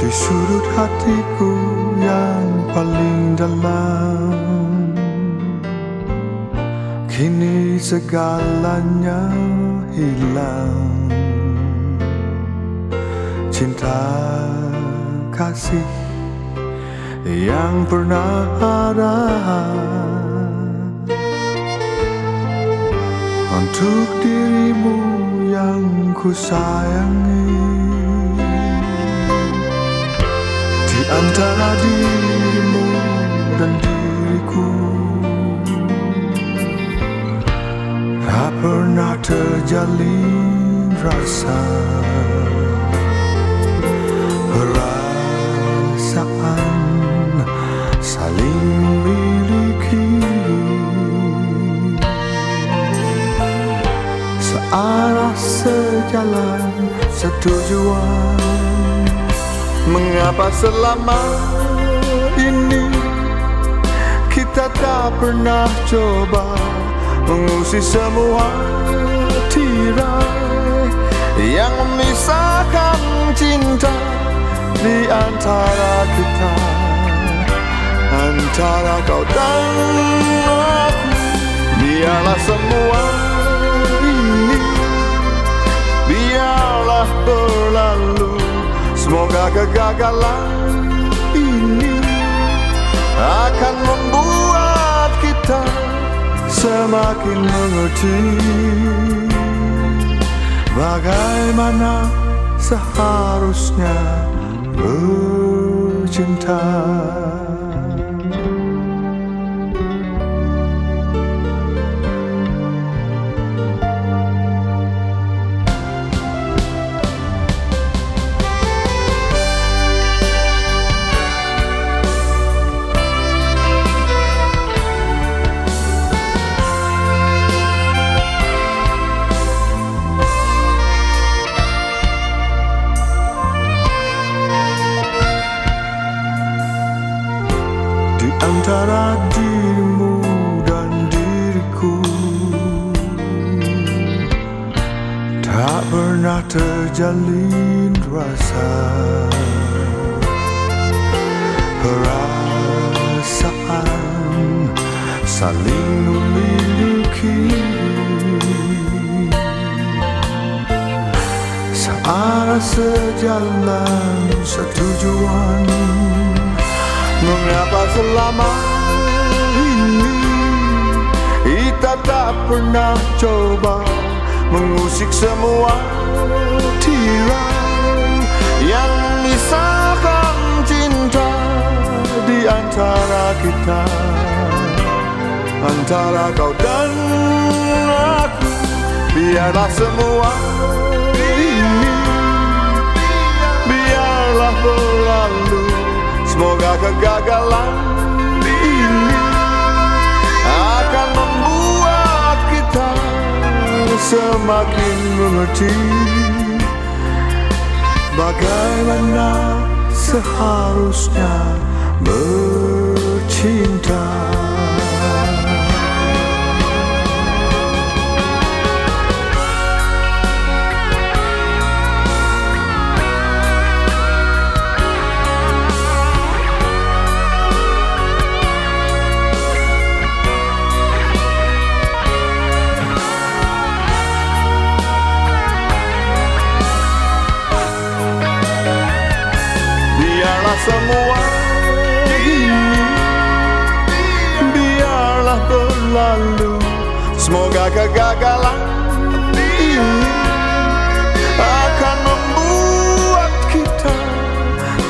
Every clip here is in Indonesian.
di sudut hatiku yang paling dalam. Kini segalanya hilang. Cinta kasih yang pernah ada. Untuk dirimu yang ku sayangi antara dirimu dan diriku. Tak pernah terjalin rasa Perasaan saling memiliki Searah sejalan setujuan Mengapa selama ini Kita tak pernah coba Mengusir semua tirai Yang memisahkan cinta Di antara kita? Antara kau dan aku Biarlah semua ini Biarlah berlalu Semoga kegagalan ini Akan membuat kita Semakin mengerti Bagaimana seharusnya bercinta antara dirimu dan diriku. Tak pernah terjalin rasa Perasaan saling memiliki. Searah sejalan setujuan Mengapa selama ini Kita tak pernah coba Mengusik semua tirai Yang memisahkan cinta Di antara kita? Antara kau dan aku Biarlah semua semakin mengerti bagaimana seharusnya bercinta. Semua. Ini Biarlah berlalu. Semoga kegagalan ini Akan membuat kita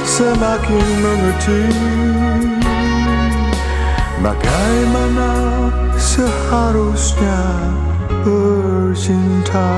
Semakin mengerti Bagaimana seharusnya bercinta